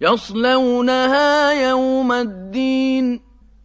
يَصْلَوْنَهَا يَوْمَ الدِّينِ